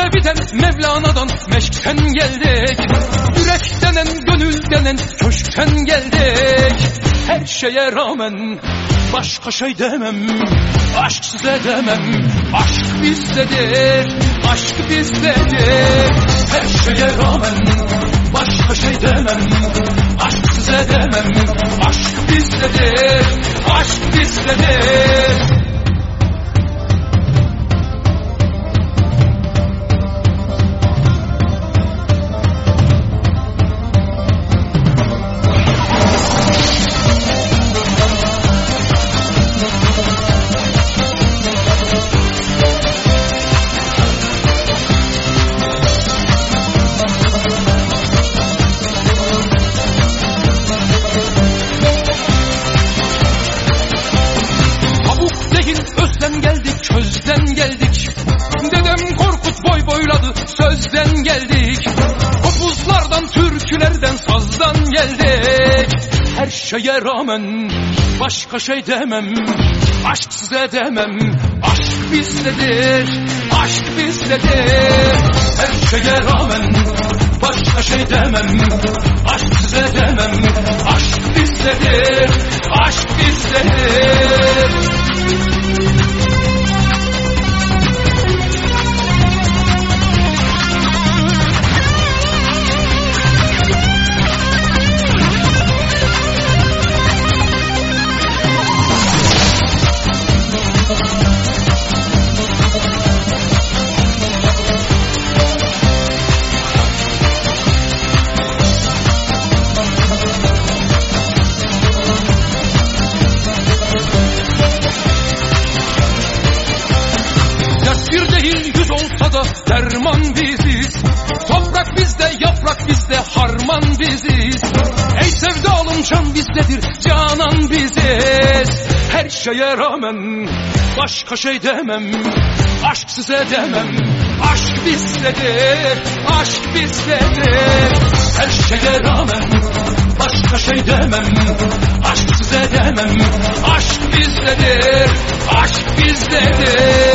Mevlevi'den, Mevlana'dan, meşkten geldik. Yürek denen, gönül denen, köşkten geldik. Her şeye rağmen başka şey demem Aşk size demem. Aşk bizdedir Aşk bizdedir. Her şeye rağmen Başka şey demem Aşk size demem. Aşk bizdedir Aşk bizdedir özden geldik közden geldik. Dedem Korkut boy boyladı sözden geldik. Kopuzlardan türkülerden sazdan geldik. Her şeye rağmen başka şey demem Aşk size demem. Aşk bizdedir Aşk bizdedir. Her şeye rağmen başka şey demem Aşk size demem. Aşk bizdedir Aşk bizdedir derman biziz. Toprak bizde yaprak bizde harman biziz. Ey sevdalım can bizdedir canan biziz. Her şeye rağmen başka şey demem Aşk size demem. Aşk bizdedir Aşk bizdedir. Her şeye rağmen başka şey demem Aşk size demem. Aşk bizdedir Aşk bizdedir